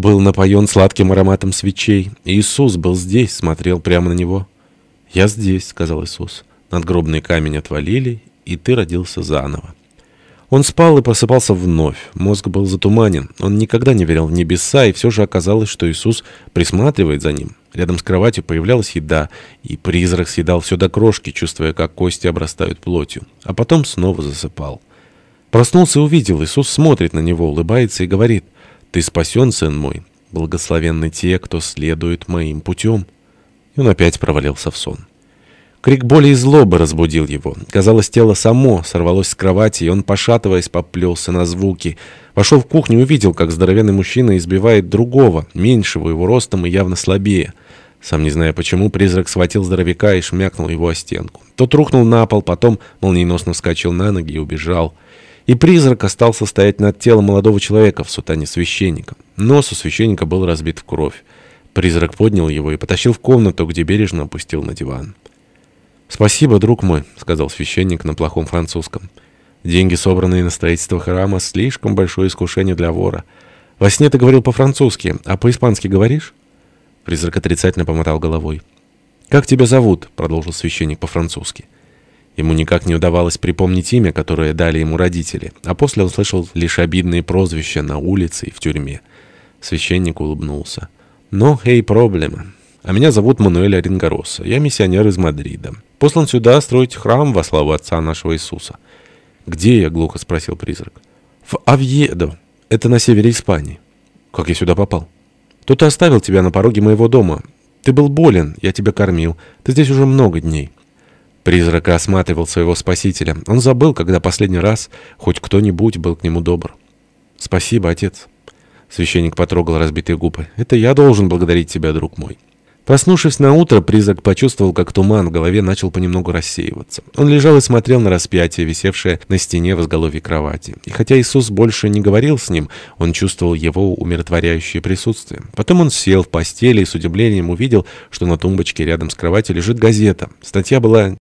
был напоен сладким ароматом свечей. Иисус был здесь, смотрел прямо на него. «Я здесь», — сказал Иисус. Надгробный камень отвалили, и ты родился заново. Он спал и просыпался вновь. Мозг был затуманен. Он никогда не верил в небеса, и все же оказалось, что Иисус присматривает за ним. Рядом с кроватью появлялась еда, и призрак съедал все до крошки, чувствуя, как кости обрастают плотью. А потом снова засыпал. Проснулся и увидел, Иисус смотрит на него, улыбается и говорит, «Ты спасен, сын мой, благословенны те, кто следует моим путем». И он опять провалился в сон. Крик боли и злобы разбудил его. Казалось, тело само сорвалось с кровати, и он, пошатываясь, поплелся на звуки. Вошел в кухню и увидел, как здоровенный мужчина избивает другого, меньшего его ростом и явно слабее. Сам не зная почему, призрак схватил здоровяка и шмякнул его о стенку. Тот рухнул на пол, потом молниеносно вскочил на ноги и убежал. И призрак остался стоять над телом молодого человека в сутане священника. Нос у священника был разбит в кровь. Призрак поднял его и потащил в комнату, где бережно опустил на диван. «Спасибо, друг мой», — сказал священник на плохом французском. «Деньги, собранные на строительство храма, слишком большое искушение для вора. Во сне ты говорил по-французски, а по-испански говоришь?» Призрак отрицательно помотал головой. «Как тебя зовут?» — продолжил священник по-французски. Ему никак не удавалось припомнить имя, которое дали ему родители, а после он слышал лишь обидные прозвища на улице и в тюрьме. Священник улыбнулся. «Но, эй, проблема. А меня зовут Мануэль Оренгороса. Я миссионер из Мадрида. Послан сюда строить храм во славу Отца нашего Иисуса. «Где я?» — глухо спросил призрак. «В Авьедо. Это на севере Испании». «Как я сюда попал?» «Кто-то оставил тебя на пороге моего дома. Ты был болен, я тебя кормил. Ты здесь уже много дней». Призрак осматривал своего спасителя. Он забыл, когда последний раз хоть кто-нибудь был к нему добр. «Спасибо, отец». Священник потрогал разбитые губы. «Это я должен благодарить тебя, друг мой». Проснувшись на утро, призрак почувствовал, как туман в голове начал понемногу рассеиваться. Он лежал и смотрел на распятие, висевшее на стене в изголовье кровати. И хотя Иисус больше не говорил с ним, он чувствовал его умиротворяющее присутствие. Потом он сел в постели и с удивлением увидел, что на тумбочке рядом с кроватью лежит газета. Статья была